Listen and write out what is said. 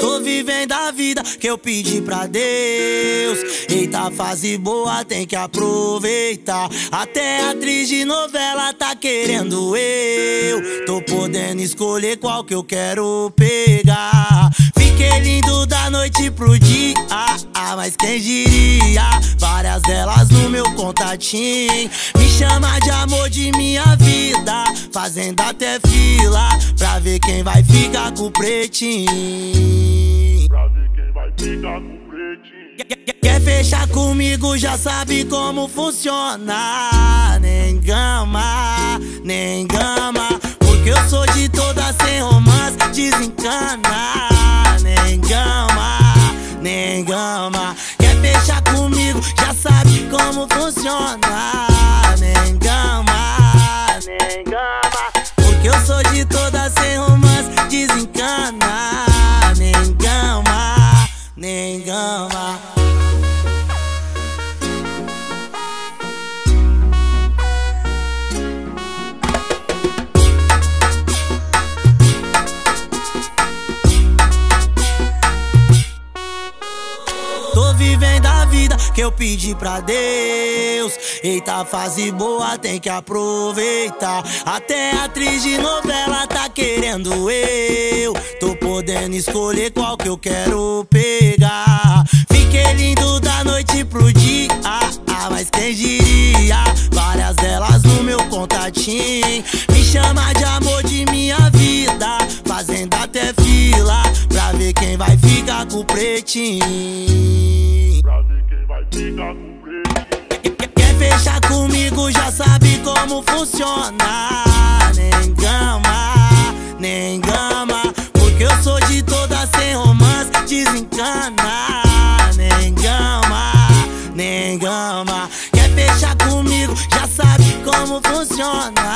Tô vivendo a vida que eu pedi pra Deus. Eita, fase boa, tem que aproveitar. Até atriz de novela tá querendo eu. Tô podendo escolher qual que eu quero pegar. Noite pro dia. Ah, mas quem diria? Várias delas no meu contatinho. Me chama de amor de minha vida. Fazendo até fila pra ver quem vai ficar com o pretinho. Pra ver quem vai ficar com o pretinho. Quer fechar comigo, já sabe como funciona. Nem gama, nem gama. Porque eu sou de toda sem romance, desencana. Como vida que eu pedi pra Deus. Eita, fase boa, tem que aproveitar. Até atriz de novela tá querendo eu. Tô podendo escolher qual que eu quero pegar. Fiquei lindo da noite pro dia. Ah, mas quem diria? Várias delas no meu contatinho. Me chama de amor de minha vida. Fazendo até fila pra ver quem vai ficar com o pretinho. Quer fechar comigo, já sabe como funciona. Nem gama, nem gama. Porque eu sou de toda sem romance, desencana. Nem gama, nem gama. Quer fechar comigo, já sabe como funciona.